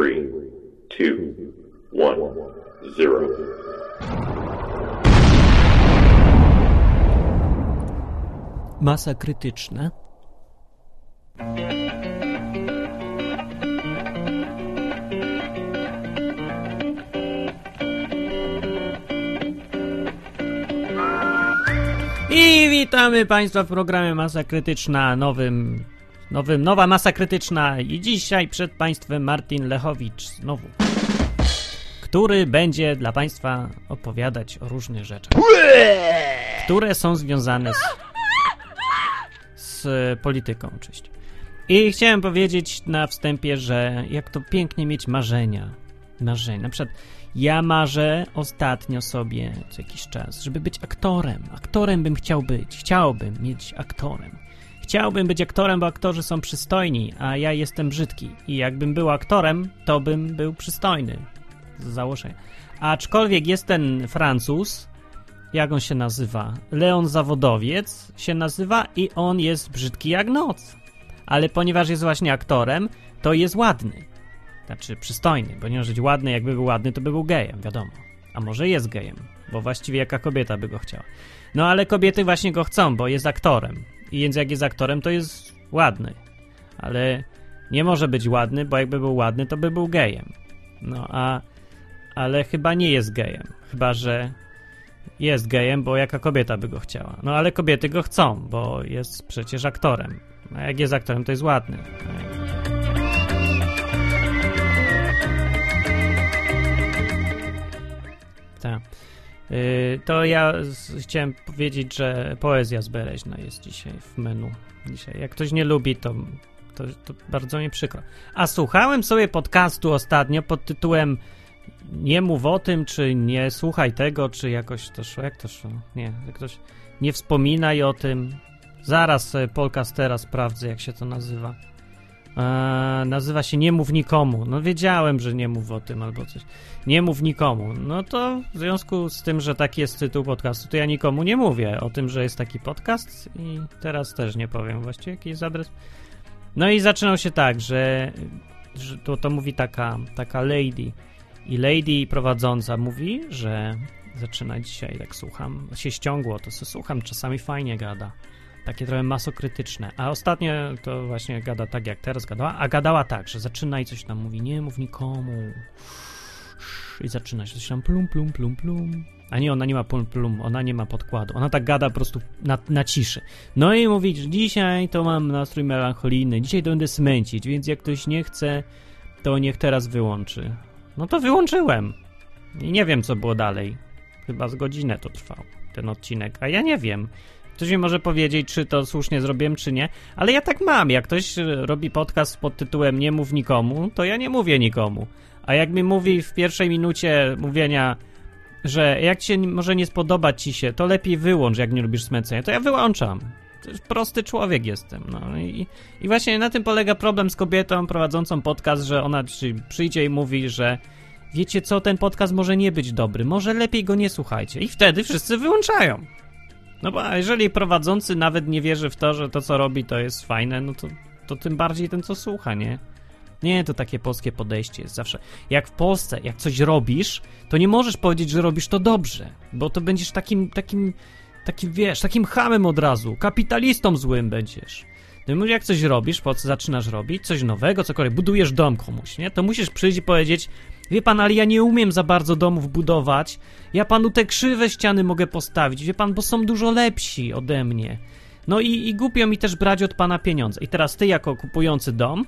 three, two, one, zero. Masa krytyczna. I witamy Państwa w programie Masa Krytyczna, nowym, nowym, nowa Masa Krytyczna i dzisiaj przed Państwem Martin Lechowicz znowu, który będzie dla Państwa opowiadać o różnych rzeczach, które są związane z, z polityką oczywiście. I chciałem powiedzieć na wstępie, że jak to pięknie mieć marzenia. Marzenia. Na przykład ja marzę ostatnio sobie co jakiś czas, żeby być aktorem. Aktorem bym chciał być. Chciałbym mieć aktorem. Chciałbym być aktorem, bo aktorzy są przystojni, a ja jestem brzydki. I jakbym był aktorem, to bym był przystojny. Z założenia. Aczkolwiek jest ten Francuz, jak on się nazywa? Leon Zawodowiec się nazywa i on jest brzydki jak noc. Ale ponieważ jest właśnie aktorem, to jest ładny. Znaczy przystojny, bo nie może być ładny, jakby był ładny, to by był gejem, wiadomo. A może jest gejem, bo właściwie jaka kobieta by go chciała. No ale kobiety właśnie go chcą, bo jest aktorem. I więc jak jest aktorem, to jest ładny. Ale nie może być ładny, bo jakby był ładny, to by był gejem. No a... Ale chyba nie jest gejem. Chyba, że jest gejem, bo jaka kobieta by go chciała. No ale kobiety go chcą, bo jest przecież aktorem. A jak jest aktorem, to jest ładny. Tak. Yy, to ja chciałem powiedzieć, że poezja zbereźna jest dzisiaj w menu. Dzisiaj. Jak ktoś nie lubi, to, to, to bardzo mi przykro. A słuchałem sobie podcastu ostatnio pod tytułem Nie mów o tym, czy nie słuchaj tego, czy jakoś to szło. Jak to szło? Nie, ktoś nie wspominaj o tym. Zaraz sobie podcastera sprawdzę, jak się to nazywa. Nazywa się Nie mów nikomu. No wiedziałem, że nie mów o tym albo coś. Nie mów nikomu. No to w związku z tym, że taki jest tytuł podcastu, to ja nikomu nie mówię o tym, że jest taki podcast i teraz też nie powiem właściwie jaki jest adres. No i zaczynał się tak, że, że to, to mówi taka, taka lady i lady prowadząca mówi, że zaczyna dzisiaj, tak słucham, się ściągło, to se słucham, czasami fajnie gada takie trochę masokrytyczne. A ostatnio to właśnie gada tak, jak teraz gadała, a gadała tak, że zaczyna i coś tam mówi, nie mów nikomu. I zaczyna się coś tam plum, plum, plum, plum. A nie, ona nie ma plum, plum, ona nie ma podkładu. Ona tak gada po prostu na, na ciszy. No i mówi, że dzisiaj to mam nastrój melancholijny, dzisiaj to będę smęcić, więc jak ktoś nie chce, to niech teraz wyłączy. No to wyłączyłem. I nie wiem, co było dalej. Chyba z godzinę to trwał, ten odcinek, a ja nie wiem. Ktoś mi może powiedzieć, czy to słusznie zrobiłem, czy nie, ale ja tak mam. Jak ktoś robi podcast pod tytułem Nie mów nikomu, to ja nie mówię nikomu. A jak mi mówi w pierwszej minucie mówienia, że jak ci może nie spodobać ci się, to lepiej wyłącz, jak nie lubisz smęcenia, to ja wyłączam. Prosty człowiek jestem. No i, i właśnie na tym polega problem z kobietą prowadzącą podcast, że ona przyjdzie i mówi, że wiecie co, ten podcast może nie być dobry, może lepiej go nie słuchajcie. I wtedy wszyscy wyłączają. No bo jeżeli prowadzący nawet nie wierzy w to, że to co robi to jest fajne, no to, to tym bardziej ten co słucha, nie? Nie, to takie polskie podejście jest zawsze. Jak w Polsce, jak coś robisz, to nie możesz powiedzieć, że robisz to dobrze, bo to będziesz takim, takim, takim, wiesz, takim hamem od razu, kapitalistą złym będziesz. No jak coś robisz, po co zaczynasz robić, coś nowego, cokolwiek, budujesz dom komuś, nie? To musisz przyjść i powiedzieć, Wie pan, ale ja nie umiem za bardzo domów budować. Ja panu te krzywe ściany mogę postawić, wie pan, bo są dużo lepsi ode mnie. No i, i głupio mi też brać od pana pieniądze. I teraz ty, jako kupujący dom,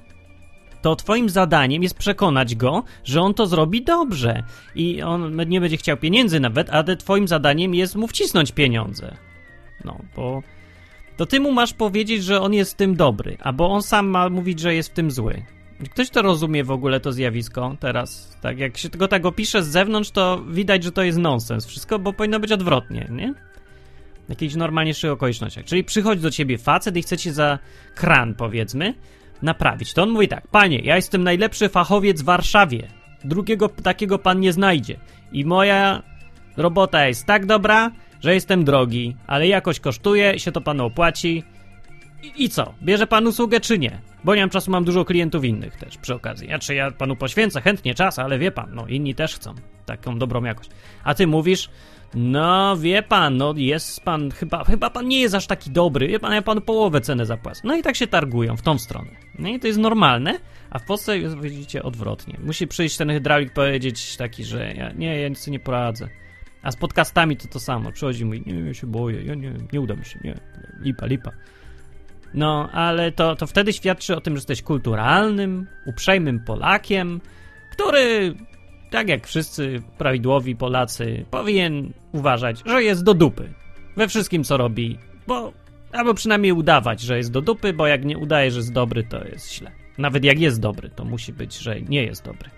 to twoim zadaniem jest przekonać go, że on to zrobi dobrze. I on nie będzie chciał pieniędzy nawet, ale twoim zadaniem jest mu wcisnąć pieniądze. No, bo to ty mu masz powiedzieć, że on jest w tym dobry, albo on sam ma mówić, że jest w tym zły. Ktoś to rozumie w ogóle to zjawisko teraz? Tak, jak się tego tak opisze z zewnątrz, to widać, że to jest nonsens. Wszystko, bo powinno być odwrotnie, nie? W jakichś normalniejszych okolicznościach. Czyli przychodzi do ciebie facet i chce cię za kran, powiedzmy, naprawić. To on mówi tak, panie, ja jestem najlepszy fachowiec w Warszawie. Drugiego takiego pan nie znajdzie. I moja robota jest tak dobra, że jestem drogi, ale jakoś kosztuje, się to panu opłaci I, co? Bierze pan usługę czy nie? Bo nie mam czasu, mam dużo klientów innych też przy okazji. Znaczy ja panu poświęcę chętnie czas, ale wie pan, no inni też chcą taką dobrą jakość. A ty mówisz, no wie pan, no jest pan, chyba, chyba pan nie jest aż taki dobry, wie pan, ja panu połowę cenę zapłacę. No i tak się targują w tą stronę. No i to jest normalne, a w Polsce jest, widzicie, odwrotnie. Musi przyjść ten hydraulik powiedzieć taki, że ja, nie, ja nic nie poradzę. A z podcastami to to samo. Przychodzi mówi, nie, ja się boję, ja nie, nie uda mi się, nie, lipa, lipa. No, ale to, to wtedy świadczy o tym, że jesteś kulturalnym, uprzejmym Polakiem, który, tak jak wszyscy prawidłowi Polacy, powinien uważać, że jest do dupy we wszystkim, co robi, bo albo przynajmniej udawać, że jest do dupy, bo jak nie udaje, że jest dobry, to jest źle. Nawet jak jest dobry, to musi być, że nie jest dobry.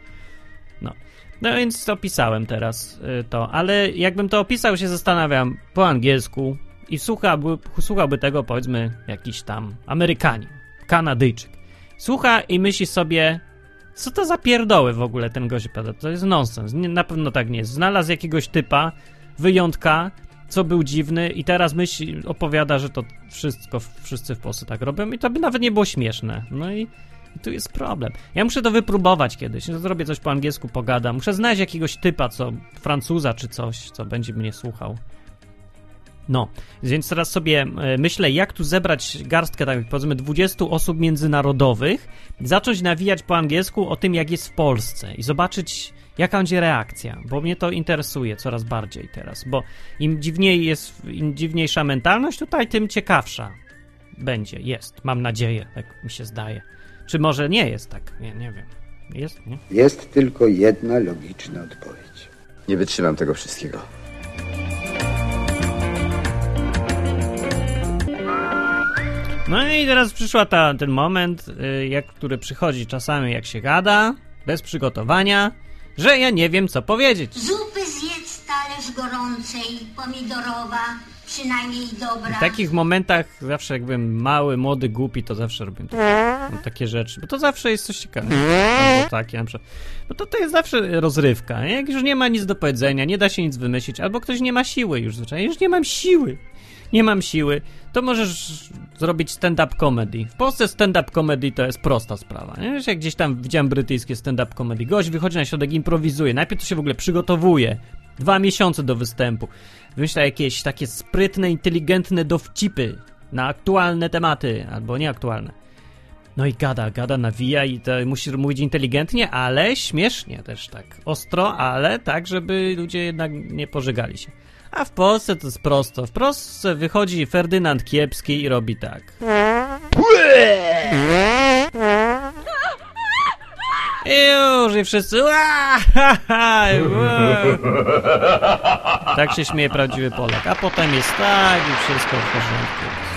No. No więc opisałem teraz y, to, ale jakbym to opisał, się zastanawiam po angielsku, i słuchałby, słuchałby tego powiedzmy jakiś tam Amerykanin, Kanadyjczyk. Słucha i myśli sobie, co to za pierdoły w ogóle ten gość pada, to jest nonsens, nie, na pewno tak nie jest. Znalazł jakiegoś typa, wyjątka, co był dziwny i teraz myśli, opowiada, że to wszystko, wszyscy w Polsce tak robią i to by nawet nie było śmieszne. No i, i tu jest problem. Ja muszę to wypróbować kiedyś, no, zrobię coś po angielsku, pogadam. Muszę znaleźć jakiegoś typa, co Francuza czy coś, co będzie mnie słuchał. No, więc teraz sobie e, myślę, jak tu zebrać garstkę, tak powiedzmy, 20 osób międzynarodowych, zacząć nawijać po angielsku o tym, jak jest w Polsce i zobaczyć, jaka będzie reakcja, bo mnie to interesuje coraz bardziej teraz, bo im dziwniej jest, im dziwniejsza mentalność tutaj, tym ciekawsza będzie, jest, mam nadzieję, tak mi się zdaje. Czy może nie jest tak? Nie, nie wiem. Jest, nie? Jest tylko jedna logiczna odpowiedź. Nie wytrzymam tego wszystkiego. No i teraz przyszła ta, ten moment, y, jak, który przychodzi czasami jak się gada, bez przygotowania, że ja nie wiem co powiedzieć. Zupy zjedz talerz gorącej, pomidorowa, przynajmniej dobra. W takich momentach zawsze jakbym mały, młody, głupi, to zawsze robię takie, no, takie rzeczy, bo to zawsze jest coś ciekawego. Albo takie na przykład. No to to jest zawsze rozrywka. Jak już nie ma nic do powiedzenia, nie da się nic wymyślić, albo ktoś nie ma siły już zwyczajnie, już nie mam siły. Nie mam siły, to możesz zrobić stand-up comedy. W Polsce stand-up comedy to jest prosta sprawa. Nie? Wiesz, jak gdzieś tam widziałem brytyjskie stand-up comedy. Gość wychodzi na środek, improwizuje. Najpierw to się w ogóle przygotowuje. Dwa miesiące do występu. Wymyśla jakieś takie sprytne, inteligentne dowcipy na aktualne tematy, albo nieaktualne. No i gada, gada, nawija i to musi mówić inteligentnie, ale śmiesznie też tak. Ostro, ale tak, żeby ludzie jednak nie pożegali się. A w Polsce to jest prosto. W Polsce wychodzi Ferdynand Kiepski i robi tak. I już i wszyscy. Tak się śmieje prawdziwy Polak. A potem jest tak i wszystko w porządku.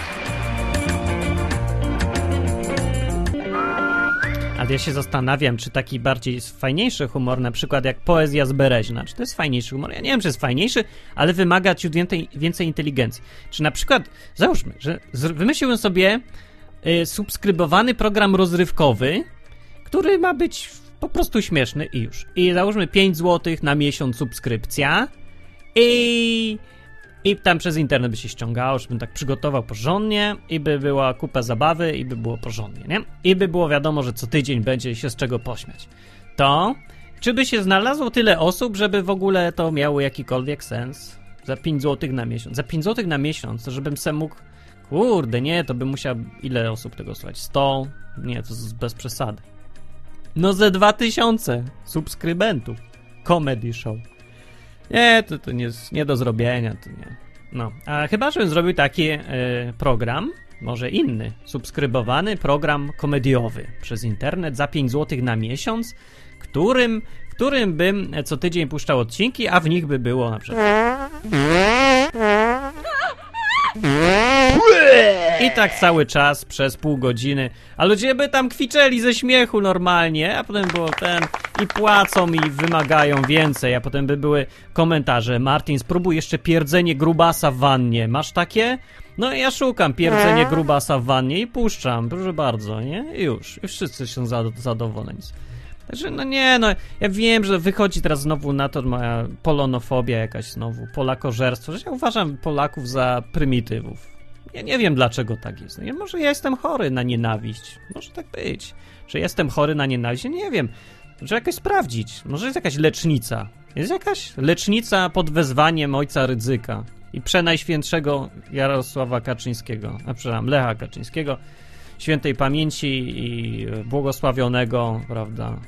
Ale ja się zastanawiam, czy taki bardziej fajniejszy humor, na przykład jak poezja z Bereźna. Czy to jest fajniejszy humor? Ja nie wiem, czy jest fajniejszy, ale wymaga ciut więcej, więcej inteligencji. Czy na przykład, załóżmy, że wymyśliłem sobie y, subskrybowany program rozrywkowy, który ma być po prostu śmieszny i już. I załóżmy 5 zł na miesiąc subskrypcja i... I tam przez internet by się ściągało, żebym tak przygotował porządnie i by była kupa zabawy i by było porządnie, nie? I by było wiadomo, że co tydzień będzie się z czego pośmiać. To, czy by się znalazło tyle osób, żeby w ogóle to miało jakikolwiek sens? Za 5 zł na miesiąc. Za 5 zł na miesiąc, to żebym se mógł... Kurde, nie, to bym musiał... Ile osób tego słuchać? 100? Nie, to bez przesady. No ze 2000 subskrybentów. Comedy show. Nie, to, to nie, jest nie do zrobienia, to nie. No, a chyba, żebym zrobił taki e, program, może inny, subskrybowany program komediowy przez internet za 5 zł na miesiąc, którym, którym bym co tydzień puszczał odcinki, a w nich by było na przykład. I tak cały czas przez pół godziny, a ludzie by tam kwiczeli ze śmiechu normalnie, a potem było ten i płacą i wymagają więcej, a potem by były komentarze. Martin, spróbuj jeszcze pierdzenie grubasa w wannie. Masz takie? No ja szukam pierdzenie grubasa w wannie i puszczam, proszę bardzo, nie? I już. I wszyscy są zad- zadowoleni. Także no nie, no ja wiem, że wychodzi teraz znowu na to moja polonofobia jakaś znowu, polakożerstwo, że ja uważam Polaków za prymitywów. Ja nie wiem, dlaczego tak jest. No, może ja jestem chory na nienawiść. Może tak być. Że jestem chory na nienawiść? Nie wiem. Może jakoś sprawdzić. Może jest jakaś lecznica. Jest jakaś lecznica pod wezwaniem ojca Rydzyka i przenajświętszego Jarosława Kaczyńskiego, a przepraszam, Lecha Kaczyńskiego, świętej pamięci i błogosławionego, prawda,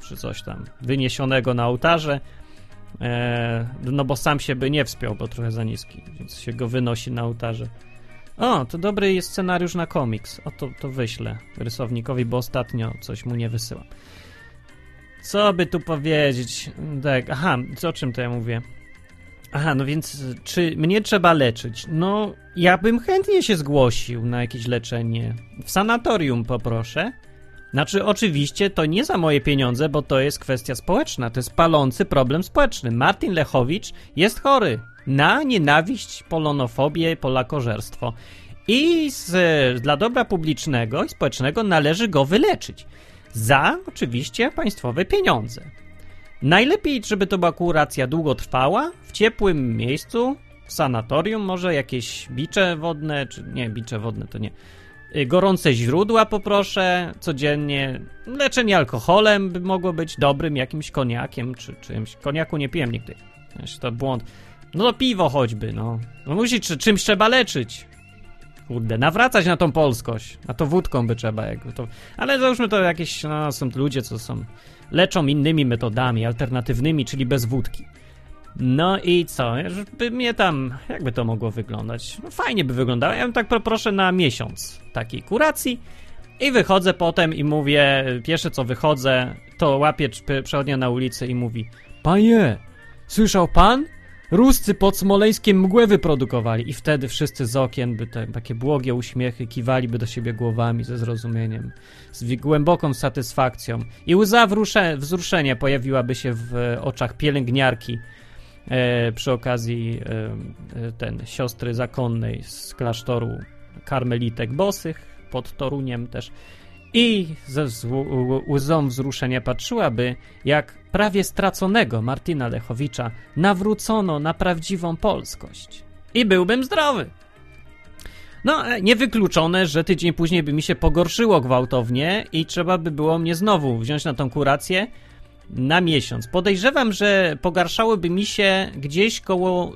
czy coś tam, wyniesionego na ołtarze, e, no bo sam się by nie wspiął, bo trochę za niski, więc się go wynosi na ołtarze. O, to dobry jest scenariusz na komiks. O, to, to wyślę rysownikowi, bo ostatnio coś mu nie wysyłam. Co by tu powiedzieć? Tak, aha, co o czym to ja mówię? Aha, no więc czy mnie trzeba leczyć? No, ja bym chętnie się zgłosił na jakieś leczenie. W sanatorium poproszę. Znaczy, oczywiście to nie za moje pieniądze, bo to jest kwestia społeczna. To jest palący problem społeczny. Martin Lechowicz jest chory na nienawiść, polonofobię, polakożerstwo. I z, dla dobra publicznego i społecznego należy go wyleczyć. Za oczywiście państwowe pieniądze. Najlepiej, żeby to była kuracja długotrwała, w ciepłym miejscu, w sanatorium, może jakieś bicze wodne, czy nie, bicze wodne to nie. Y, gorące źródła poproszę codziennie. Leczenie alkoholem by mogło być dobrym jakimś koniakiem, czy czymś. Koniaku nie piłem nigdy. To błąd. No to piwo choćby, no. No musi, czy, czymś trzeba leczyć. Kurde, nawracać na tą polskość. A to wódką by trzeba, jakby to. Ale załóżmy to jakieś, no, są ludzie, co są. Leczą innymi metodami, alternatywnymi, czyli bez wódki. No i co? Żeby mnie tam, jakby to mogło wyglądać? No fajnie by wyglądało. Ja bym tak poproszę na miesiąc takiej kuracji i wychodzę potem i mówię, pierwsze co wychodzę, to łapię przechodnia na ulicy i mówi Panie, słyszał pan? Ruscy pod Smoleńskiem mgłę wyprodukowali i wtedy wszyscy z okien by te, takie błogie uśmiechy kiwaliby do siebie głowami ze zrozumieniem, z głęboką satysfakcją. I łza wzruszenia pojawiłaby się w oczach pielęgniarki e, przy okazji e, e ten siostry zakonnej z klasztoru karmelitek bosych pod Toruniem też. I ze łzą wzruszenia patrzyłaby, jak prawie straconego Martina Lechowicza nawrócono na prawdziwą polskość. I byłbym zdrowy. No, e, niewykluczone, że tydzień później by mi się pogorszyło gwałtownie i trzeba by było mnie znowu wziąć na tą kurację na miesiąc. Podejrzewam, że pogarszałoby mi się gdzieś koło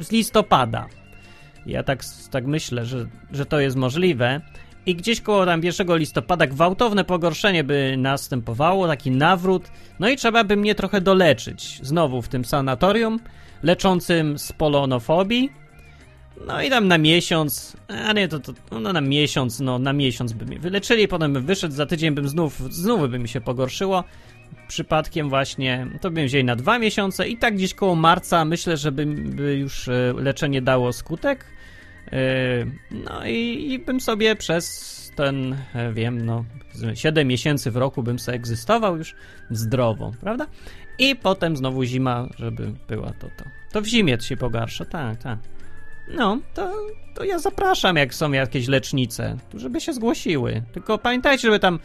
z listopada. Ja tak, tak myślę, że, że to jest możliwe i gdzieś koło tam 1 listopada gwałtowne pogorszenie by następowało, taki nawrót, no i trzeba by mnie trochę doleczyć. Znowu w tym sanatorium leczącym z polonofobii. No i tam na miesiąc, a nie, to, to no na miesiąc, no na miesiąc by mnie wyleczyli, potem bym wyszedł, za tydzień bym znów, znów by mi się pogorszyło. Przypadkiem właśnie, to bym wzięli na dwa miesiące i tak gdzieś koło marca myślę, że by, już e, leczenie dało skutek no i, i bym sobie przez ten, e, wiem, no 7 miesięcy w roku bym sobie egzystował już zdrowo, prawda? I potem znowu zima, żeby była to to. To w zimie się pogarsza, tak, tak. No, to, to ja zapraszam, jak są jakiees lecznice, żeby się zgłosiły. Tylko pamiętajcie, żeby tam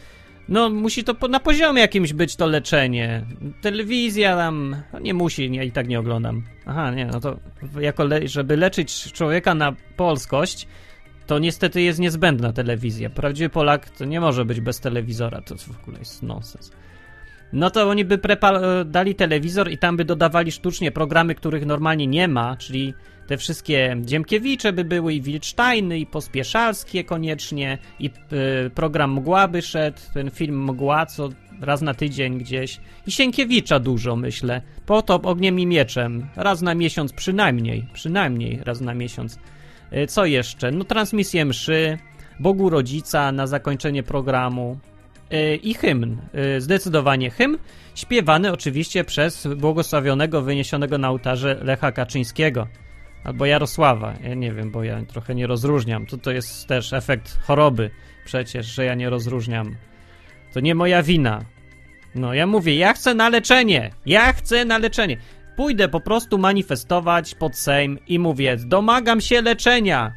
no, musi to po, na poziomie jakimś być to leczenie. Telewizja tam no nie musi, ja i tak nie oglądam. Aha, nie, no to jako le, żeby leczyć człowieka na polskość, to niestety jest niezbędna telewizja. Prawdziwy Polak to nie może być bez telewizora, to w ogóle jest nonsens. No to oni by dali telewizor i tam by dodawali sztucznie programy, których normalnie nie ma, czyli te wszystkie Dziemkiewicze by były i Wilcztajny i Pospieszalskie koniecznie i y, program Mgła by szedł, ten film Mgła, co raz na tydzień gdzieś i Sienkiewicza dużo, myślę. Potop ogniem i mieczem, raz na miesiąc przynajmniej, przynajmniej raz na miesiąc. Y, co jeszcze? No transmisję mszy, Bogu Rodzica na zakończenie programu, y, i hymn. Zdecydowanie hymn, śpiewany oczywiście przez błogosławionego, wyniesionego na ołtarze Lecha Kaczyńskiego. Albo Jarosława, ja nie wiem, bo ja trochę nie rozróżniam. To, to jest też efekt choroby przecież, że ja nie rozróżniam. To nie moja wina. No, ja mówię, ja chcę na leczenie! Ja chcę na leczenie! Pójdę po prostu manifestować pod Sejm i mówię, domagam się leczenia!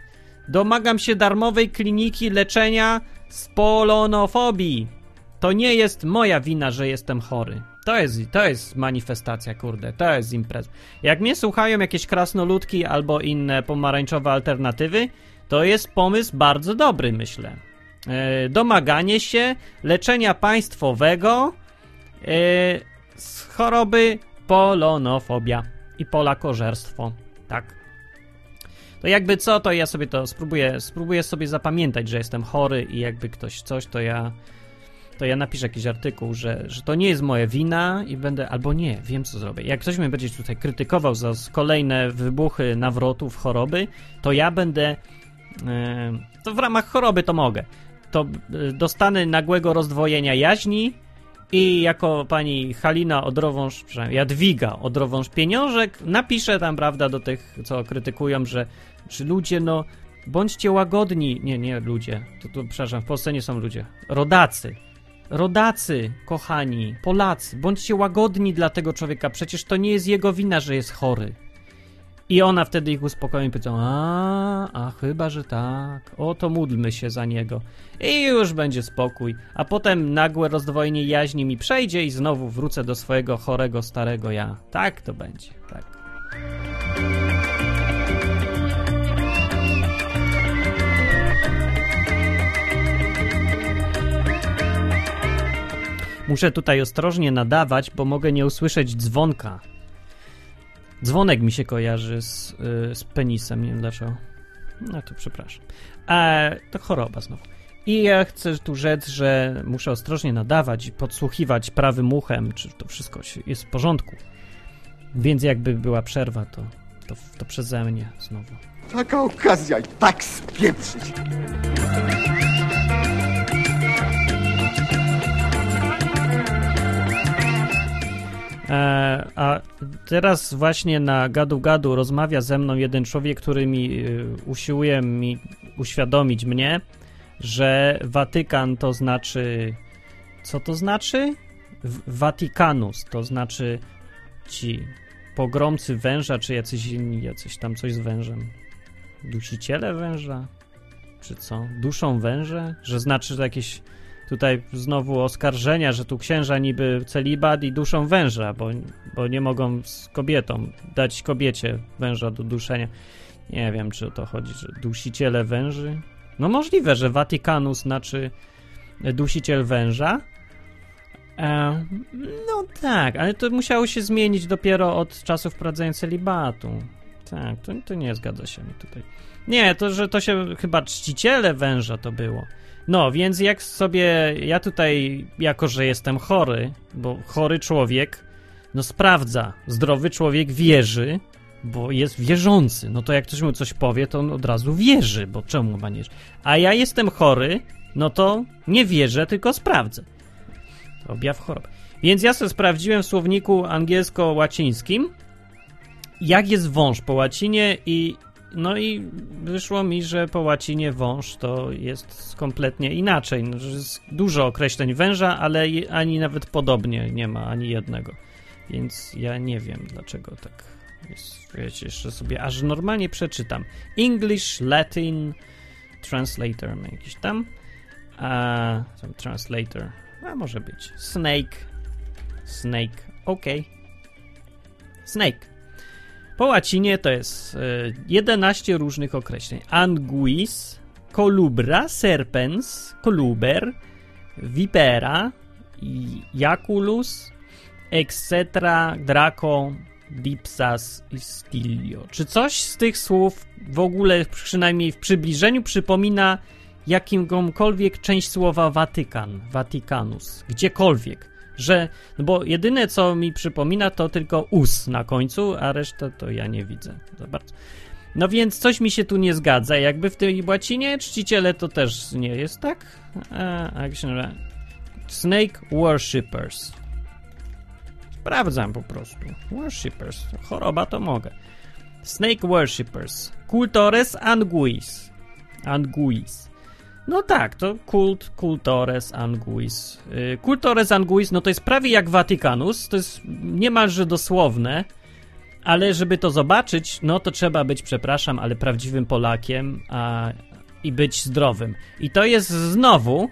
Domagam się darmowej kliniki leczenia z polonofobii! To nie jest moja wina, że jestem chory. To jest, to jest manifestacja, kurde, to jest impreza. Jak mnie słuchają jakieś krasnoludki albo inne pomarańczowe alternatywy, to jest pomysł bardzo dobry, myślę. E, domaganie się leczenia państwowego e, z choroby polonofobia i polakożerstwo. Tak. To jakby co, to ja sobie to spróbuję, spróbuję sobie zapamiętać, że jestem chory i jakby ktoś coś, to ja to ja napiszę jakiś artykuł, że, że to nie jest moja wina i będę, albo nie, wiem co zrobię. Jak ktoś mnie będzie tutaj krytykował za kolejne wybuchy nawrotów, choroby, to ja będę, e, to w ramach choroby to mogę, to e, dostanę nagłego rozdwojenia jaźni i jako pani Halina Odrowąż, przepraszam, Jadwiga Odrowąż Pieniążek napiszę tam, prawda, do tych, co krytykują, że, że ludzie, no, bądźcie łagodni. Nie, nie ludzie, to, to przepraszam, w Polsce nie są ludzie. Rodacy. Rodacy, kochani, Polacy, bądźcie łagodni dla tego człowieka, przecież to nie jest jego wina, że jest chory. I ona wtedy ich uspokoi i powie, a, a chyba, że tak, o to módlmy się za niego. I już będzie spokój. A potem nagłe rozdwojenie jaźni mi przejdzie i znowu wrócę do swojego chorego, starego ja. Tak to będzie, tak. Muszę tutaj ostrożnie nadawać, bo mogę nie usłyszeć dzwonka. Dzwonek mi się kojarzy z, y, z penisem, nie wiem dlaczego. No to przepraszam. E, to choroba znowu. I ja chcę tu rzec, że muszę ostrożnie nadawać i podsłuchiwać prawym uchem, czy to wszystko jest w porządku. Więc jakby była przerwa, to, to, to przeze mnie znowu. Taka okazja i tak spieprzyć. A teraz właśnie na gadu gadu rozmawia ze mną jeden człowiek, który mi y, usiłuje mi uświadomić mnie, że Watykan to znaczy. Co to znaczy? Vaticanus to znaczy ci pogromcy węża, czy jacyś inni, jacyś tam coś z wężem. Dusiciele węża? Czy co? Duszą węże? Że znaczy, że jakieś tutaj znowu oskarżenia, że tu księża niby celibat i duszą węża, bo, bo nie mogą z kobietą dać kobiecie węża do duszenia. Nie wiem, czy o to chodzi, że dusiciele węży? No możliwe, że Watykanus znaczy dusiciel węża. E, no tak, ale to musiało się zmienić dopiero od czasów wprowadzenia celibatu. Tak, to, to nie zgadza się mi tutaj. Nie, to, że to się chyba czciciele węża to było. No, więc jak sobie ja tutaj, jako że jestem chory, bo chory człowiek, no sprawdza, zdrowy człowiek wierzy, bo jest wierzący. No to jak ktoś mu coś powie, to on od razu wierzy, bo czemu ma nie A ja jestem chory, no to nie wierzę, tylko sprawdzę. Objaw choroby. Więc ja sobie sprawdziłem w słowniku angielsko-łacińskim, jak jest wąż po łacinie i no i wyszło mi, że po łacinie wąż to jest kompletnie inaczej. No, jest dużo określeń węża, ale ani nawet podobnie nie ma ani jednego. Więc ja nie wiem, dlaczego tak jest. Wiecie, jeszcze sobie aż normalnie przeczytam. English, Latin, Translator, no jakiś tam. A, tam translator. A może być. Snake. Snake. OK. Snake. Po łacinie to jest 11 różnych określeń. Anguis, colubra, serpens, coluber, vipera, jaculus, etc., draco, dipsas i stilio. Czy coś z tych słów w ogóle, przynajmniej w przybliżeniu, przypomina jakimkolwiek część słowa Watykan, Vaticanus, gdziekolwiek? Że, no bo jedyne co mi przypomina to tylko us na końcu, a resztę to ja nie widzę za bardzo. No więc coś mi się tu nie zgadza. Jakby w tej łacinie czciciele to też nie jest tak. A? Snake Worshippers. Sprawdzam po prostu. Worshippers. Choroba to mogę. Snake Worshippers. Cultores anguis. Anguis. No tak, to kult Cultores Anguis. Y, Cultores Anguis, no to jest prawie jak Watykanus, to jest niemalże dosłowne, ale żeby to zobaczyć, no to trzeba być, przepraszam, ale prawdziwym Polakiem a, i być zdrowym. I to jest znowu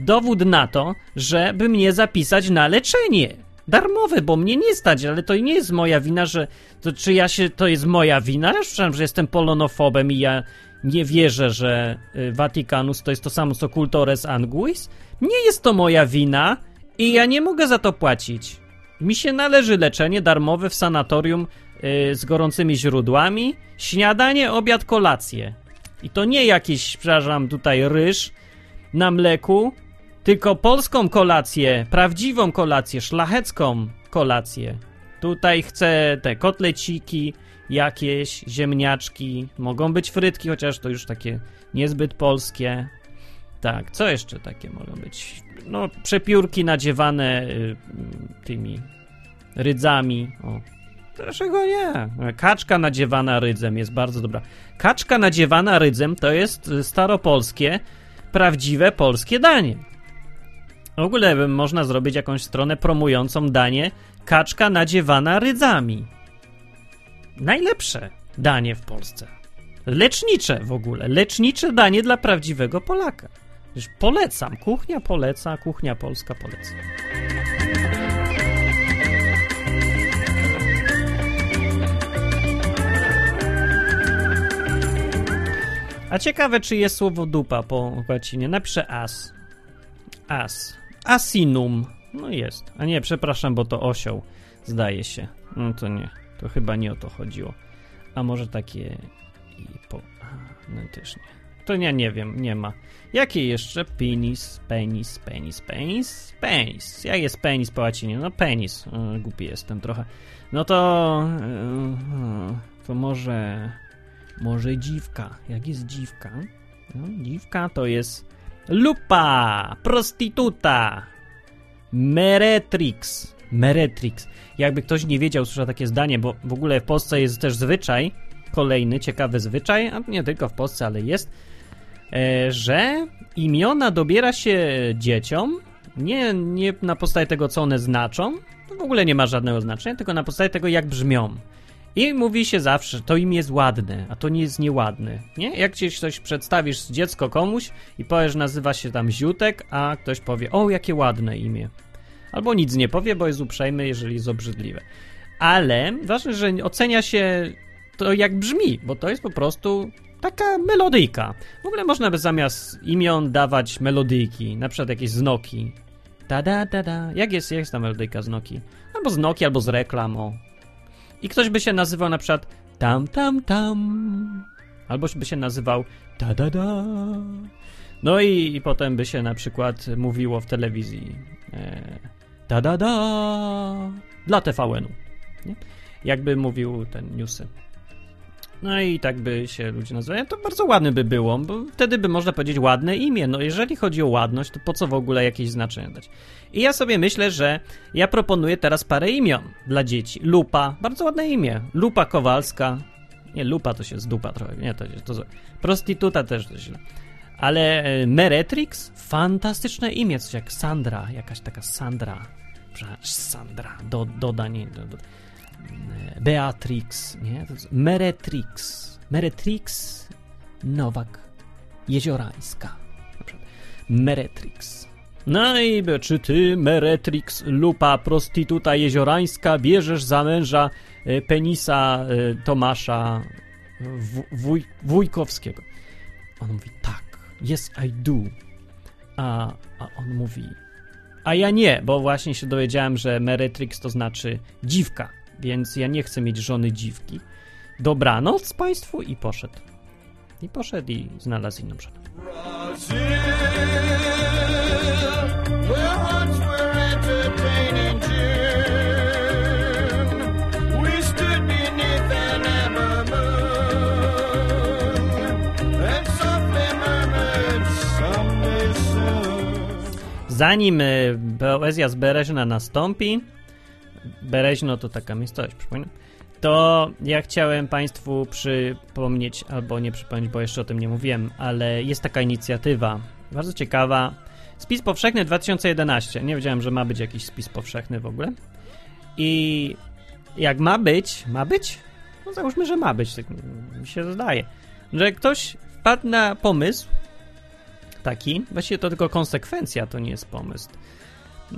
dowód na to, żeby mnie zapisać na leczenie. Darmowe, bo mnie nie stać, ale to nie jest moja wina, że to czy ja się, to jest moja wina? Ja słyszałem, że jestem polonofobem i ja nie wierzę, że y, Vaticanus to jest to samo co Cultores Anguis. Nie jest to moja wina i ja nie mogę za to płacić. Mi się należy leczenie darmowe w sanatorium y, z gorącymi źródłami, śniadanie, obiad, kolację. I to nie jakiś, przepraszam, tutaj ryż na mleku, tylko polską kolację, prawdziwą kolację, szlachecką kolację. Tutaj chcę te kotleciki, jakieś ziemniaczki, mogą być frytki, chociaż to już takie niezbyt polskie. Tak, co jeszcze takie mogą być? No, przepiórki nadziewane y, tymi rydzami. O. Dlaczego nie? Kaczka nadziewana rydzem jest bardzo dobra. Kaczka nadziewana rydzem to jest y, staropolskie, prawdziwe polskie danie. W ogóle można zrobić jakąś stronę promującą danie kaczka nadziewana rydzami. Najlepsze danie w Polsce. Lecznicze w ogóle. Lecznicze danie dla prawdziwego Polaka. Już polecam. Kuchnia poleca, kuchnia polska poleca. A ciekawe, czy jest słowo dupa po łacinie. Napiszę as. As. Asinum. No jest. A nie, przepraszam, bo to osioł. Zdaje się. No to nie. To chyba nie o to chodziło. A może takie i po... No też nie. To ja nie wiem, nie ma. Jakie jeszcze? Penis, penis, penis, penis, penis. Jak jest penis po łacinie? No penis. E, głupi jestem trochę. No to... E, to może... Może dziwka. Jak jest dziwka? No, dziwka to jest... Lupa! Prostituta! Meretrix. Meretrix. Jakby ktoś nie wiedział, słyszał takie zdanie, bo w ogóle w Polsce jest też zwyczaj, kolejny ciekawy zwyczaj, a nie tylko w Polsce, ale jest, e, że imiona dobiera się dzieciom nie, nie na podstawie tego, co one znaczą, w ogóle nie ma żadnego znaczenia, tylko na podstawie tego, jak brzmią. I mówi się zawsze, to imię jest ładne, a to nie jest nieładne. Nie? Jak gdzieś coś przedstawisz dziecko komuś i powiesz, nazywa się tam Ziutek, a ktoś powie, o, jakie ładne imię. Albo nic nie powie, bo jest uprzejmy, jeżeli jest obrzydliwe. Ale ważne, że ocenia się to, jak brzmi, bo to jest po prostu taka melodyjka. W ogóle można by zamiast imion dawać melodyjki, na przykład jakieś znoki. Da da da da. Jak jest, jak jest ta melodyjka z Noki? Albo z Noki, albo z reklam, o. I ktoś by się nazywał na przykład tam tam tam. Albo by się nazywał da da da. No i, i potem by się na przykład mówiło w telewizji e, da da da dla TVN-u. Nie? Jakby mówił ten newsy. No i tak by się ludzie nazywali. To bardzo ładne by było, bo wtedy by można powiedzieć ładne imię. No jeżeli chodzi o ładność, to po co w ogóle jakieś znaczenie dać? I ja sobie myślę, że ja proponuję teraz parę imion dla dzieci. Lupa, bardzo ładne imię. Lupa Kowalska. Nie, Lupa to się z dupa trochę. Nie, to, to, to Prostytuta też to źle. Ale e, Meretrix, fantastyczne imię, coś jak Sandra, jakaś taka Sandra. Sandra, do, dodanie. Do, do. Beatrix, nie? Meretrix. Meretrix Nowak Jeziorańska. Meretrix. No i czy ty, Meretrix, lupa prostytuta jeziorańska, bierzesz za męża e, penisa e, Tomasza wuj, Wujkowskiego? On mówi, tak, yes I do. A, a on mówi, a ja nie, bo właśnie się dowiedziałem, że Meretrix to znaczy dziwka więc ja nie chcę mieć żony dziwki. Dobranoc Państwu i poszedł. I poszedł i znalazł inną żonę. Zanim e, poezja z Bereźna nastąpi, Bereźno to taka miejscowość, przypominam. To ja chciałem Państwu przypomnieć, albo nie przypomnieć, bo jeszcze o tym nie mówiłem, ale jest taka inicjatywa, bardzo ciekawa. Spis powszechny 2011. Nie wiedziałem, że ma być jakiś spis powszechny w ogóle. I jak ma być, ma być? No załóżmy, że ma być, tak mi się zdaje. Że ktoś wpadł na pomysł taki, właściwie to tylko konsekwencja, to nie jest pomysł.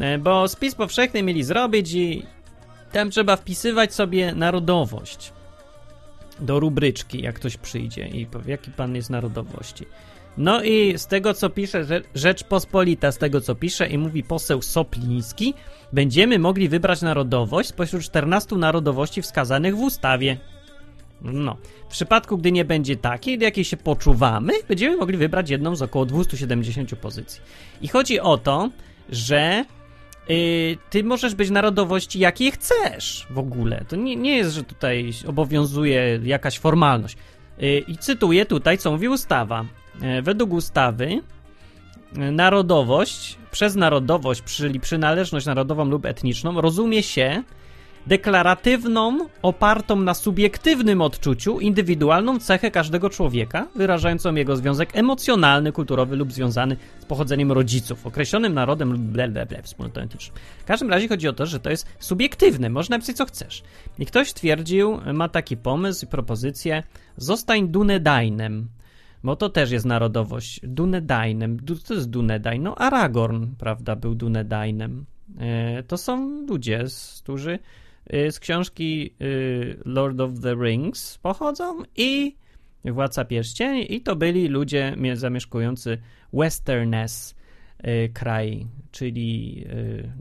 E, bo spis powszechny mieli zrobić i tam trzeba wpisywać sobie narodowość. do rubryczki, jak ktoś przyjdzie i powie, jaki pan jest narodowości. No i z tego, co pisze Rze- Rzeczpospolita, z tego, co pisze i mówi poseł Sopliński, będziemy mogli wybrać narodowość spośród 14 narodowości wskazanych w ustawie. No, w przypadku, gdy nie będzie takiej, do jakiej się poczuwamy, będziemy mogli wybrać jedną z około 270 pozycji. I chodzi o to, że y, ty możesz być narodowości jakiej chcesz w ogóle. To nie, nie jest, że tutaj obowiązuje jakaś formalność. Y, I cytuję tutaj, co mówi ustawa. Y, według ustawy y, narodowość, przez narodowość, czyli przynależność narodową lub etniczną, rozumie się deklaratywną, opartą na subiektywnym odczuciu, indywidualną cechę każdego człowieka, wyrażającą jego związek emocjonalny, kulturowy lub związany z pochodzeniem rodziców, określonym narodem lub ble, ble, ble, wspólnotą etniczną. W każdym razie chodzi o to, że to jest subiektywne, można napisać co chcesz. I ktoś twierdził, ma taki pomysł i propozycję, zostań Dunedainem. Bo to też jest narodowość. Dunedainem. Du, to jest Dunedain. No, Aragorn, prawda, był Dunedainem. E, to są ludzie, którzy z książki y, Lord of the Rings pochodzą i Władca Pierścieni i to byli ludzie mie- zamieszkujący Westerness y, kraj, czyli y,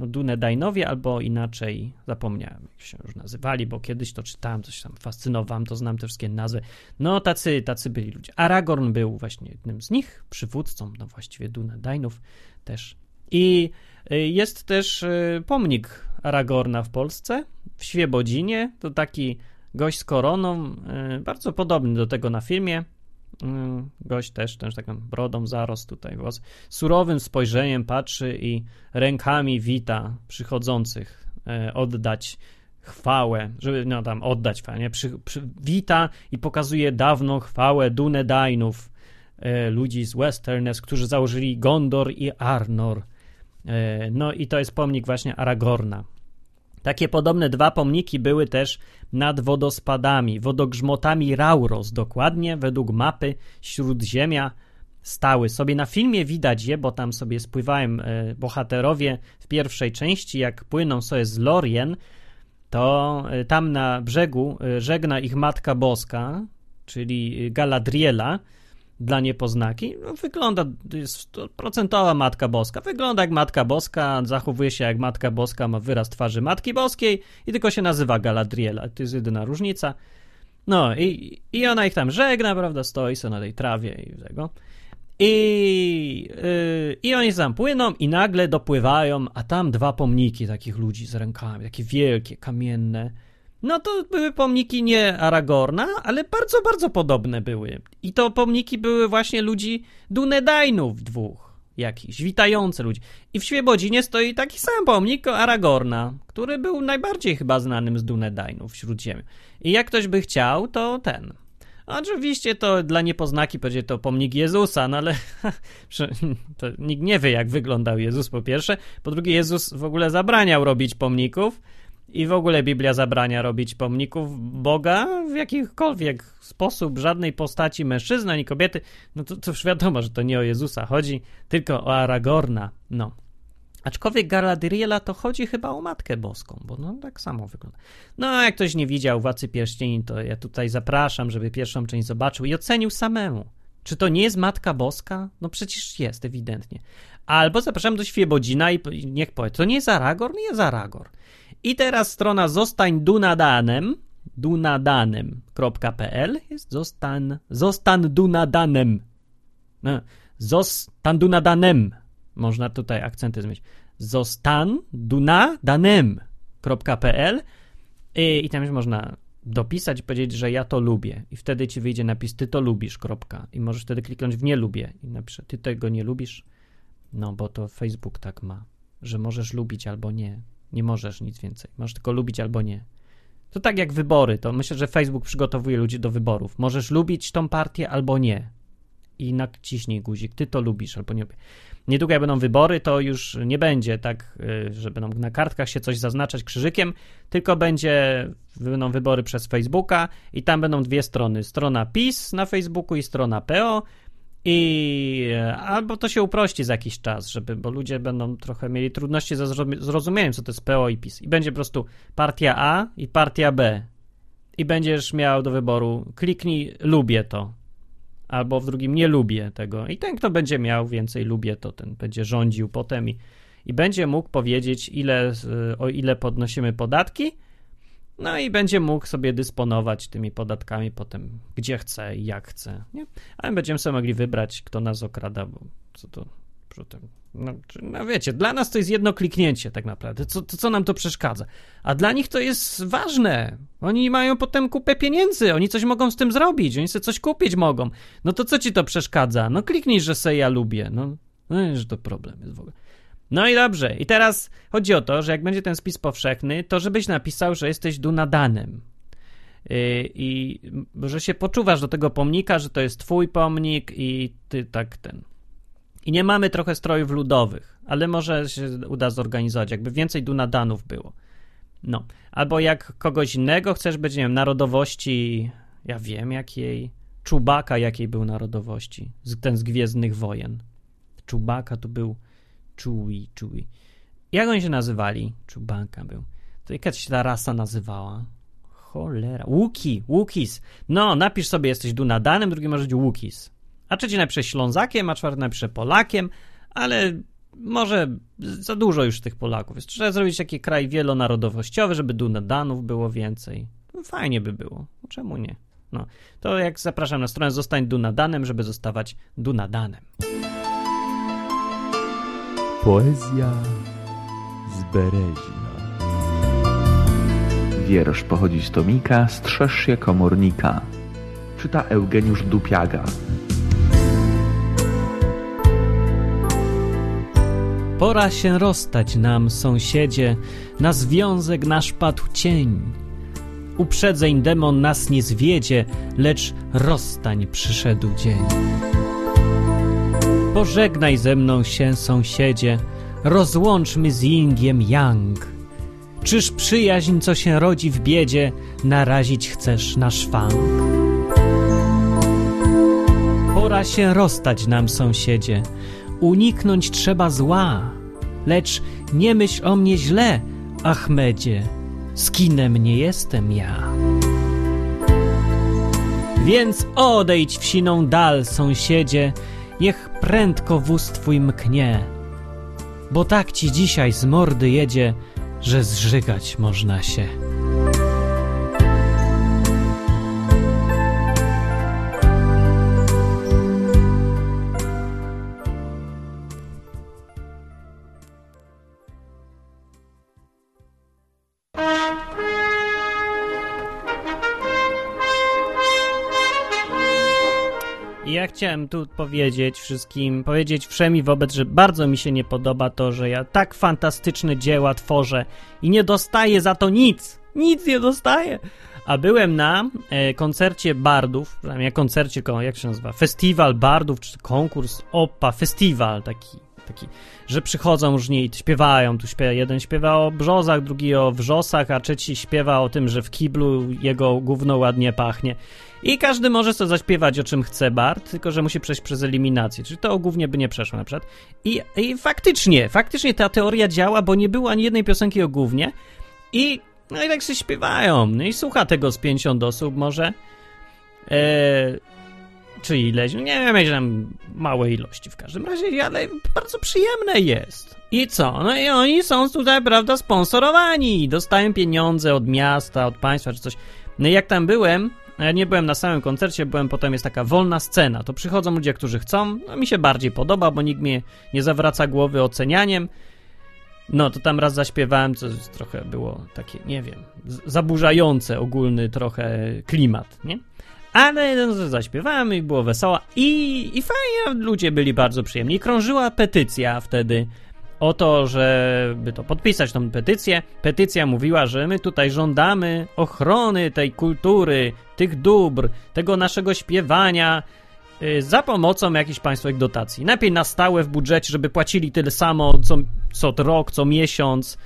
no, albo inaczej zapomniałem jak się już nazywali, bo kiedyś to czytałem, coś tam fascynowałem, to znam te wszystkie nazwy. No tacy, tacy byli ludzie. Aragorn był właśnie jednym z nich, przywódcą, no właściwie Dunedainów też. I y, jest też y, pomnik Aragorna w Polsce, w Świebodzinie. To taki gość z koroną, y, bardzo podobny do tego na filmie. Y, Gość też, też taką brodą zarost tutaj, włos. surowym spojrzeniem patrzy i rękami wita przychodzących y, oddać chwałę, żeby no tam oddać chwałę, nie? Przy, przy, wita i pokazuje dawną chwałę Dunedainów, ludzi z Westerness, którzy założyli Gondor i Arnor. E, No i to jest pomnik właśnie Aragorna. Takie podobne dwa pomniki były też nad wodospadami, wodogrzmotami Rauros, dokładnie według mapy Śródziemia stały sobie. Na filmie widać je, bo tam sobie spływają e, bohaterowie w pierwszej części, jak płyną sobie z Lorien, to e, tam na brzegu żegna ich Matka Boska, czyli Galadriela, dla niepoznaki. No, wygląda, jest to procentowa Matka Boska. Wygląda jak Matka Boska, zachowuje się jak Matka Boska, ma wyraz twarzy Matki Boskiej i tylko się nazywa Galadriela. To jest jedyna różnica. No i, i ona ich tam żegna, prawda, stoi sobie na tej trawie i tego. I, yy, I oni tam płyną i nagle dopływają, a tam dwa pomniki takich ludzi z rękami, takie wielkie, kamienne. No to były pomniki nie Aragorna, ale bardzo, bardzo podobne były. I to pomniki były właśnie ludzi Dunedainów dwóch jakichś, witające ludzi. I w Świebodzinie stoi taki sam pomnik Aragorna, który był najbardziej chyba znanym z Dunedainów wśród ziemi. I jak ktoś by chciał, to ten. Oczywiście to dla niepoznaki będzie to pomnik Jezusa, no ale to nikt nie wie, jak wyglądał Jezus po pierwsze. Po drugie, Jezus w ogóle zabraniał robić pomników. I w ogóle Biblia zabrania robić pomników Boga w jakikolwiek sposób, żadnej postaci mężczyzny ani kobiety. No to, to już wiadomo, że to nie o Jezusa chodzi, tylko o Aragorna. No. Aczkolwiek Galadriela to chodzi chyba o Matkę Boską, bo no tak samo wygląda. No, a jak ktoś nie widział Władcy Pierścieni, to ja tutaj zapraszam, żeby pierwszą część zobaczył i ocenił samemu. Czy to nie jest Matka Boska? No przecież jest, ewidentnie. Albo zapraszam do Świebodzina i niech powie, to nie jest Aragorn? Nie jest Aragorn. I teraz strona zostań Dunadanem, dunadanem.pl jest zostan, zostan Dunadanem. No, zostan Dunadanem. Można tutaj akcenty zmienić. Zostan Dunadanem.pl I, I tam już można dopisać i powiedzieć, że ja to lubię. I wtedy ci wyjdzie napis ty to lubisz, kropka. I możesz wtedy kliknąć w nie lubię i napisze ty tego nie lubisz. No, bo to Facebook tak ma, że możesz lubić albo nie. Nie możesz nic więcej. Możesz tylko lubić albo nie. To tak jak wybory. To myślę, że Facebook przygotowuje ludzi do wyborów. Możesz lubić tą partię albo nie. I naciśnij guzik. Ty to lubisz albo nie. Niedługo jak będą wybory, to już nie będzie tak, y, że będą na kartkach się coś zaznaczać krzyżykiem, tylko będzie, będą wybory przez Facebooka i tam będą dwie strony. Strona PiS na Facebooku i strona PO i albo to się uprości za jakiś czas, żeby, bo ludzie będą trochę mieli trudności ze zrozum- zrozumieniem, co to jest PO i PiS. I będzie po prostu partia A i partia B. i będziesz miał do wyboru kliknij lubię to, albo w drugim nie lubię tego. I ten, kto będzie miał więcej lubię to, ten będzie rządził potem i, i będzie mógł powiedzieć, ile, o ile podnosimy podatki, no i będzie mógł sobie dysponować tymi podatkami potem, gdzie chce i jak chce. Nie? Ale będziemy sobie mogli wybrać, kto nas okrada, bo co to. No, no wiecie, dla nas to jest jedno kliknięcie tak naprawdę. Co, to, co nam to przeszkadza? A dla nich to jest ważne. Oni mają potem kupę pieniędzy, oni coś mogą z tym zrobić, oni sobie coś kupić mogą. No to co ci to przeszkadza? No kliknij, że se ja lubię. No, no że to problem jest w ogóle. No i dobrze. I teraz chodzi o to, że jak będzie ten spis powszechny, to żebyś napisał, że jesteś Dunadanem. Yy, I że się poczuwasz do tego pomnika, że to jest twój pomnik i ty tak ten. I nie mamy trochę strojów ludowych, ale może się uda zorganizować, jakby więcej Dunadanów było. No. Albo jak kogoś innego chcesz być, nie wiem, narodowości, ja wiem jakiej, Czubaka jakiej był narodowości, ten z Gwiezdnych Wojen. Czubaka to był Chewie, Chewie. Jak oni się nazywali? Czubaka był. To jaka się ta rasa nazywała? Cholera. Łuki, Łukis. No, napisz sobie, jesteś Dunadanem, drugi może być Łukis. A trzeci napisze Ślązakiem, a czwarty napisze Polakiem, ale może za dużo już tych Polaków jest. Trzeba zrobić taki kraj wielonarodowościowy, żeby Dunadanów było więcej. No, fajnie by było. Czemu nie? No, to jak zapraszam na stronę Zostań Dunadanem, żeby zostawać Dunadanem. Poezja z Berezina. Wiersz pochodzi z tomika Strzeż się komornika. Czyta Eugeniusz Dupiaga. Pora się rozstać nam, sąsiedzie, na związek nasz padł cień. Uprzedzeń demon nas nie zwiedzie, lecz rozstań przyszedł dzień. Pożegnaj ze mną się, sąsiedzie, rozłączmy z Yingiem Yang. Czyż przyjaźń, co się rodzi w biedzie, narazić chcesz na szwank? Pora się rozstać nam, sąsiedzie, uniknąć trzeba zła, lecz nie myśl o mnie źle, Achmedzie, skinem nie jestem ja. Więc odejdź w siną dal, sąsiedzie, niech prędko wóz twój mknie, bo tak ci dzisiaj z mordy jedzie, że zżygać można się. I ja chciałem tu powiedzieć wszystkim, powiedzieć wszemi wobec, że bardzo mi się nie podoba to, że ja tak fantastyczne dzieła tworzę i nie dostaję za to nic. Nic nie dostaję. A byłem na e, koncercie bardów, przynajmniej koncercie, jak się nazywa, festiwal bardów, czy konkurs, opa, festiwal taki, taki, że przychodzą różni i śpiewają, tu śpiewa, jeden śpiewa o brzozach, drugi o wrzosach, a trzeci śpiewa o tym, że w kiblu jego gówno ładnie pachnie. I każdy może sobie zaśpiewać o czym chce Bart, tylko że musi przejść przez eliminację. Czyli to głównie by nie przeszło na przykład. I, I faktycznie, faktycznie ta teoria działa, bo nie było ani jednej piosenki o głównie. I no i tak się śpiewają. No i słucha tego z 50 osób może. Eee, czy ileś, no nie wiem, jakieś tam małe ilości w każdym razie, ale bardzo przyjemne jest. I co? No i oni są tutaj, prawda, sponsorowani, dostają pieniądze od miasta, od państwa czy coś. No i jak tam byłem, ja nie byłem na samym koncercie, byłem potem, jest taka wolna scena, to przychodzą ludzie, którzy chcą, no mi się bardziej podoba, bo nikt mnie nie zawraca głowy ocenianiem. No, to tam raz zaśpiewałem, co trochę było takie, nie wiem, zaburzające ogólny trochę klimat, nie? Ale no, zaśpiewałem i było wesoło i, i fajnie, ludzie byli bardzo przyjemni. Krążyła petycja wtedy o to, żeby to podpisać tą petycję. Petycja mówiła, że my tutaj żądamy ochrony tej kultury, tych dóbr, tego naszego śpiewania yy, za pomocą jakichś państwowych dotacji. Najpierw na stałe w budżecie, żeby płacili tyle samo co, co rok, co miesiąc.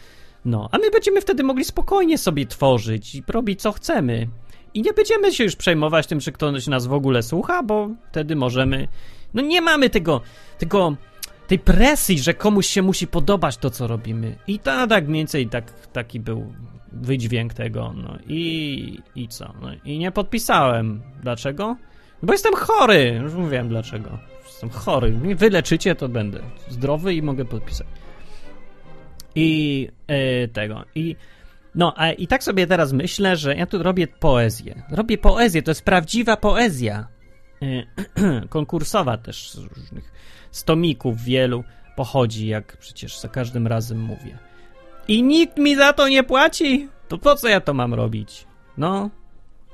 No, a my będziemy wtedy mogli spokojnie sobie tworzyć i robić co chcemy. I nie będziemy się już przejmować tym, czy ktoś nas w ogóle słucha, bo wtedy możemy. No nie mamy tego, tego, tej presji, że komuś się musi podobać to, co robimy. I to tak mniej więcej tak, taki był wydźwięk tego, no i, i co? No i nie podpisałem. Dlaczego? Bo jestem chory, już mówiłem dlaczego. Jestem chory. Wyleczycie, to będę zdrowy i mogę podpisać. I e, tego. I no, a i tak sobie teraz myślę, że ja tu robię poezję. Robię poezję, to jest prawdziwa poezja. E, konkursowa też z różnych stomików wielu pochodzi, jak przecież za każdym razem mówię. I nikt mi za to nie płaci. To po co ja to mam robić? No,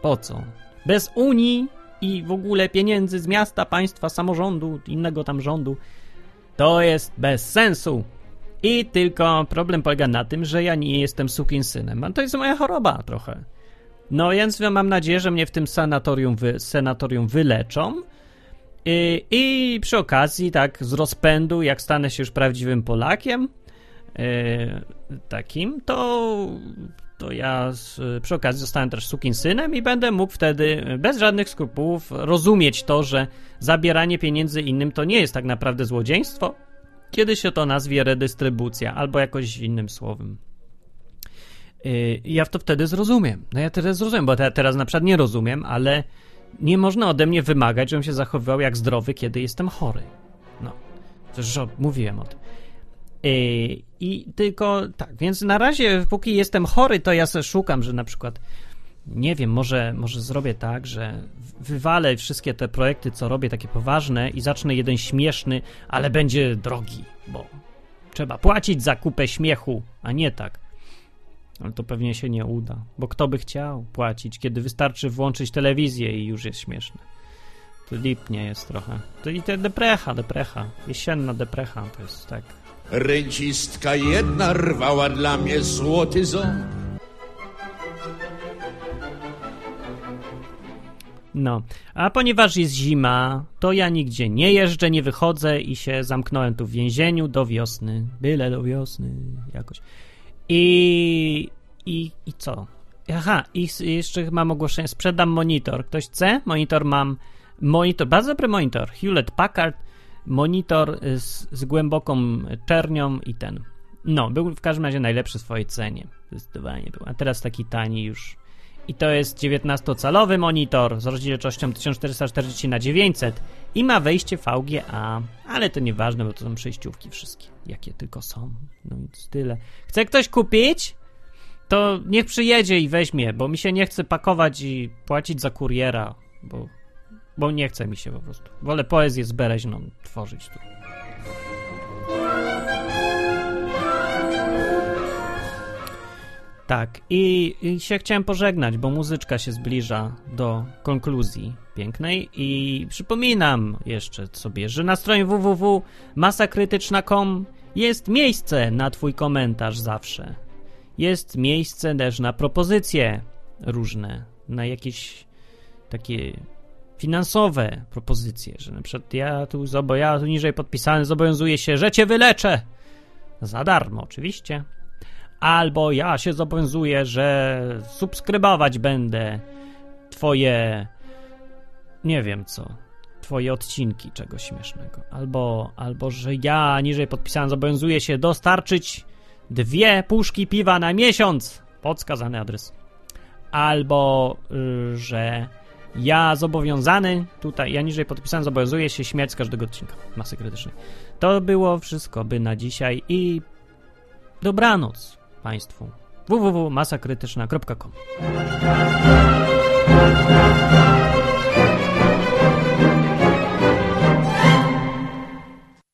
po co? Bez Unii i w ogóle pieniędzy z miasta, państwa, samorządu, innego tam rządu, to jest bez sensu. I tylko problem polega na tym, że ja nie jestem sukinsynem. To jest moja choroba trochę. No więc mam nadzieję, że mnie w tym sanatorium, wy, sanatorium wyleczą. I, I przy okazji, tak z rozpędu, jak stanę się już prawdziwym Polakiem, yy, takim, to, to ja z, przy okazji zostanę też sukinsynem i będę mógł wtedy bez żadnych skrupułów rozumieć to, że zabieranie pieniędzy innym to nie jest tak naprawdę złodziejstwo, kiedy się to nazwie redystrybucja albo jakoś innym słowem. Yy, ja to wtedy zrozumiem. No ja teraz zrozumiem, bo te, teraz na przykład nie rozumiem, ale nie można ode mnie wymagać, żebym się zachowywał jak zdrowy, kiedy jestem chory. No, też mówiłem o tym. Yy, I tylko tak, więc na razie, póki jestem chory, to ja szukam, że na przykład, nie wiem, może, może zrobię tak, że wywalę wszystkie te projekty, co robię, takie poważne i zacznę jeden śmieszny, ale będzie drogi, bo trzeba płacić za kupę śmiechu, a nie tak. Ale to pewnie się nie uda, bo kto by chciał płacić, kiedy wystarczy włączyć telewizję i już jest śmieszne. To lipnie jest trochę. To i te deprecha, deprecha. Jesienna deprecha to jest tak. Rencistka jedna rwała dla mnie złoty ząb. No, a ponieważ jest zima, to ja nigdzie nie jeżdżę, nie wychodzę i się zamknąłem tu w więzieniu do wiosny. Byle do wiosny jakoś. I, i, i co? Aha, i jeszcze mam ogłoszenie. Sprzedam monitor. Ktoś chce? Monitor mam. Monitor, bardzo dobry monitor. Hewlett Packard. Monitor z, z głęboką czernią i ten. No, był w każdym razie najlepszy w swojej cenie. Zdecydowanie był. A teraz taki tani już. I to jest 19-calowy monitor z rozdzielczością 1440 na 900 i ma wejście VGA, ale to nieważne, bo to są przejściówki wszystkie, jakie tylko są. No i tyle. Chce ktoś kupić? To niech przyjedzie i weźmie, bo mi się nie chce pakować i płacić za kuriera, bo, bo nie chce mi się po prostu. Wolę poezję z bereźną tworzyć tu. Tak, i, i się chciałem pożegnać, bo muzyczka się zbliża do konkluzji pięknej i przypominam jeszcze sobie, że na stronie www.masakrytyczna.com jest miejsce na twój komentarz zawsze. Jest miejsce też na propozycje różne, na jakieś takie finansowe propozycje, że na przykład ja tu, zobo, ja tu niżej podpisany zobowiązuję się, że cię wyleczę. Za darmo oczywiście albo ja się zobowiązuję, że subskrybować będę twoje nie wiem co, twoje odcinki czegoś śmiesznego, albo, albo że ja niżej podpisałem zobowiązuję się dostarczyć dwie puszki piwa na miesiąc, podskazany adres, albo y, że ja zobowiązany, tutaj ja niżej podpisałem, zobowiązuję się śmiać z każdego odcinka masy krytycznej. To było wszystko by na dzisiaj i dobranoc. Państwu. www.masakrytyczna.com